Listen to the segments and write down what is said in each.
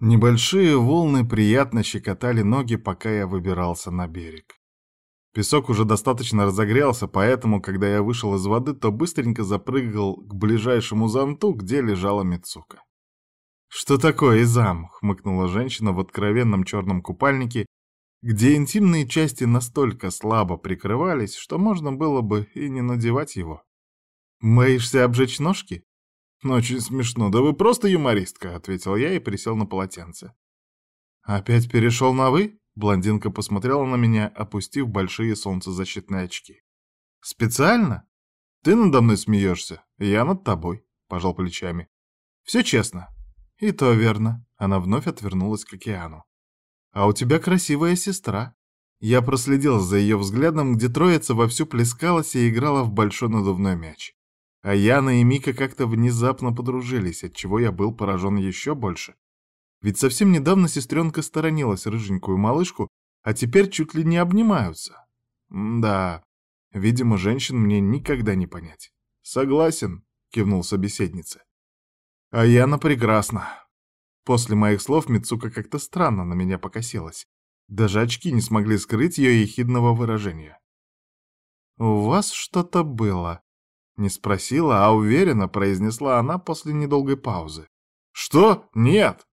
Небольшие волны приятно щекотали ноги, пока я выбирался на берег. Песок уже достаточно разогрелся, поэтому, когда я вышел из воды, то быстренько запрыгал к ближайшему зонту, где лежала Мицука. «Что такое, Изам?» — хмыкнула женщина в откровенном черном купальнике, где интимные части настолько слабо прикрывались, что можно было бы и не надевать его. «Боишься обжечь ножки?» «Очень смешно. Да вы просто юмористка», — ответил я и присел на полотенце. «Опять перешел на «вы»?» Блондинка посмотрела на меня, опустив большие солнцезащитные очки. «Специально? Ты надо мной смеешься, я над тобой», — пожал плечами. «Все честно». «И то верно». Она вновь отвернулась к океану. «А у тебя красивая сестра». Я проследил за ее взглядом, где троица вовсю плескалась и играла в большой надувной мяч. А Яна и Мика как-то внезапно подружились, отчего я был поражен еще больше. Ведь совсем недавно сестренка сторонилась рыженькую малышку, а теперь чуть ли не обнимаются. М да, видимо, женщин мне никогда не понять. Согласен, кивнул собеседница. А Яна прекрасна. После моих слов Мицука как-то странно на меня покосилась. Даже очки не смогли скрыть ее ехидного выражения. «У вас что-то было», не спросила, а уверенно произнесла она после недолгой паузы. «Что? Нет!»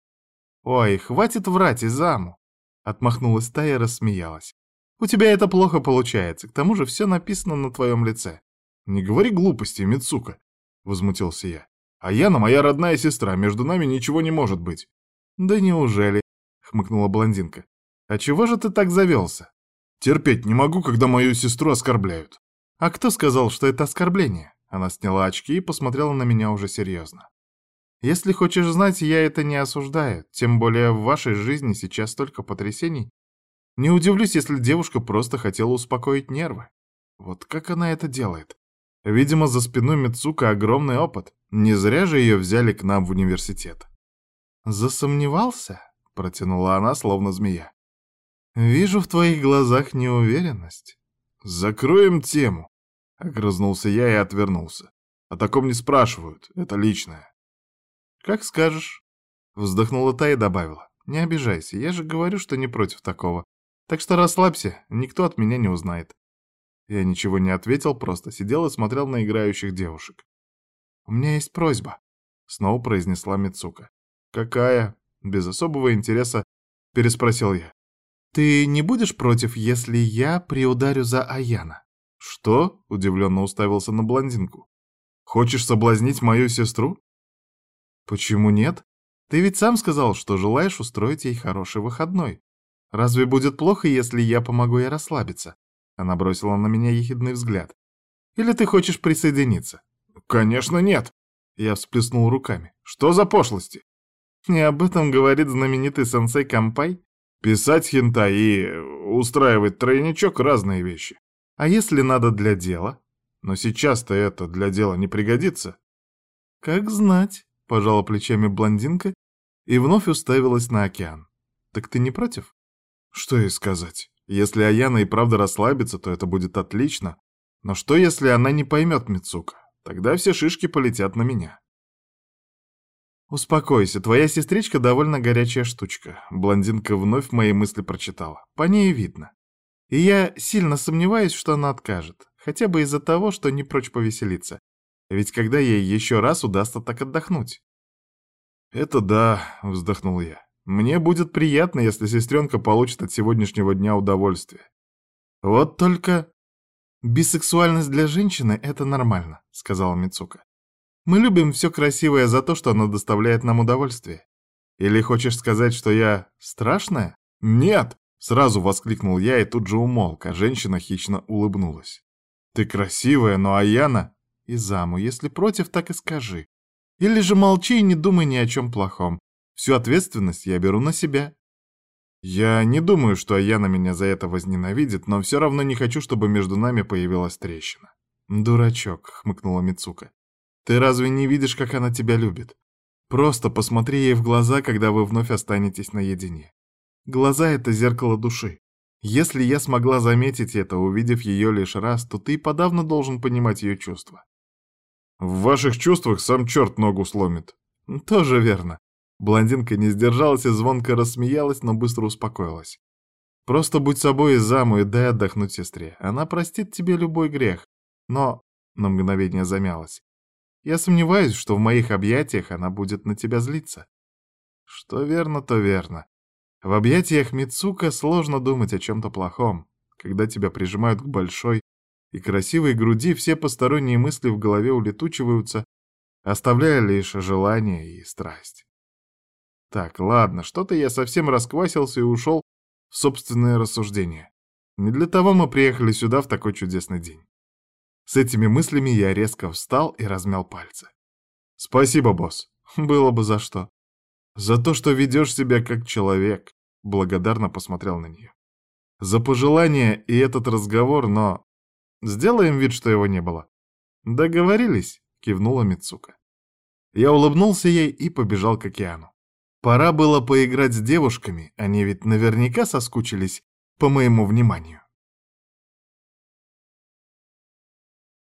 «Ой, хватит врать, Изаму!» Отмахнулась та и рассмеялась. «У тебя это плохо получается, к тому же все написано на твоем лице». «Не говори глупости, Мицука!» — возмутился я. «А Яна моя родная сестра, между нами ничего не может быть». «Да неужели?» — хмыкнула блондинка. «А чего же ты так завелся?» «Терпеть не могу, когда мою сестру оскорбляют». «А кто сказал, что это оскорбление?» Она сняла очки и посмотрела на меня уже серьезно. «Если хочешь знать, я это не осуждаю, тем более в вашей жизни сейчас столько потрясений. Не удивлюсь, если девушка просто хотела успокоить нервы. Вот как она это делает? Видимо, за спиной Мицука огромный опыт. Не зря же ее взяли к нам в университет». «Засомневался?» — протянула она, словно змея. «Вижу в твоих глазах неуверенность». «Закроем тему», Огрызнулся я и отвернулся. О таком не спрашивают, это личное. Как скажешь. Вздохнула та и добавила. Не обижайся, я же говорю, что не против такого. Так что расслабься, никто от меня не узнает. Я ничего не ответил, просто сидел и смотрел на играющих девушек. «У меня есть просьба», — снова произнесла Мицука. «Какая?» — без особого интереса переспросил я. «Ты не будешь против, если я приударю за Аяна?» «Что?» — удивленно уставился на блондинку. «Хочешь соблазнить мою сестру?» «Почему нет? Ты ведь сам сказал, что желаешь устроить ей хороший выходной. Разве будет плохо, если я помогу ей расслабиться?» Она бросила на меня ехидный взгляд. «Или ты хочешь присоединиться?» «Конечно нет!» Я всплеснул руками. «Что за пошлости?» «Не об этом говорит знаменитый сенсей Кампай?» «Писать хентай и устраивать тройничок — разные вещи. А если надо для дела? Но сейчас-то это для дела не пригодится. Как знать, пожала плечами блондинка и вновь уставилась на океан. Так ты не против? Что ей сказать? Если Аяна и правда расслабится, то это будет отлично. Но что, если она не поймет Мицука? Тогда все шишки полетят на меня. «Успокойся, твоя сестричка довольно горячая штучка», — блондинка вновь мои мысли прочитала. «По ней видно. И я сильно сомневаюсь, что она откажет, хотя бы из-за того, что не прочь повеселиться. Ведь когда ей еще раз удастся так отдохнуть? «Это да», — вздохнул я. «Мне будет приятно, если сестренка получит от сегодняшнего дня удовольствие. Вот только...» «Бисексуальность для женщины — это нормально», — сказала Мицука. «Мы любим все красивое за то, что оно доставляет нам удовольствие. Или хочешь сказать, что я страшная?» «Нет!» Сразу воскликнул я и тут же умолк, а женщина хищно улыбнулась. «Ты красивая, но Аяна...» «И заму, если против, так и скажи. Или же молчи и не думай ни о чем плохом. Всю ответственность я беру на себя». «Я не думаю, что Аяна меня за это возненавидит, но все равно не хочу, чтобы между нами появилась трещина». «Дурачок», — хмыкнула Мицука. «Ты разве не видишь, как она тебя любит? Просто посмотри ей в глаза, когда вы вновь останетесь наедине. Глаза — это зеркало души. Если я смогла заметить это, увидев ее лишь раз, то ты подавно должен понимать ее чувства. В ваших чувствах сам черт ногу сломит. Тоже верно. Блондинка не сдержалась и звонко рассмеялась, но быстро успокоилась. Просто будь собой, заму, и дай отдохнуть сестре. Она простит тебе любой грех. Но... На мгновение замялась. Я сомневаюсь, что в моих объятиях она будет на тебя злиться. Что верно, то верно. В объятиях Мицука сложно думать о чем-то плохом. Когда тебя прижимают к большой и красивой груди, все посторонние мысли в голове улетучиваются, оставляя лишь желание и страсть. Так, ладно, что-то я совсем расквасился и ушел в собственное рассуждение. Не для того мы приехали сюда в такой чудесный день. С этими мыслями я резко встал и размял пальцы. «Спасибо, босс. Было бы за что. За то, что ведешь себя как человек», — благодарно посмотрел на нее. «За пожелание и этот разговор, но... Сделаем вид, что его не было». «Договорились?» — кивнула Мицука. Я улыбнулся ей и побежал к океану. Пора было поиграть с девушками, они ведь наверняка соскучились по моему вниманию.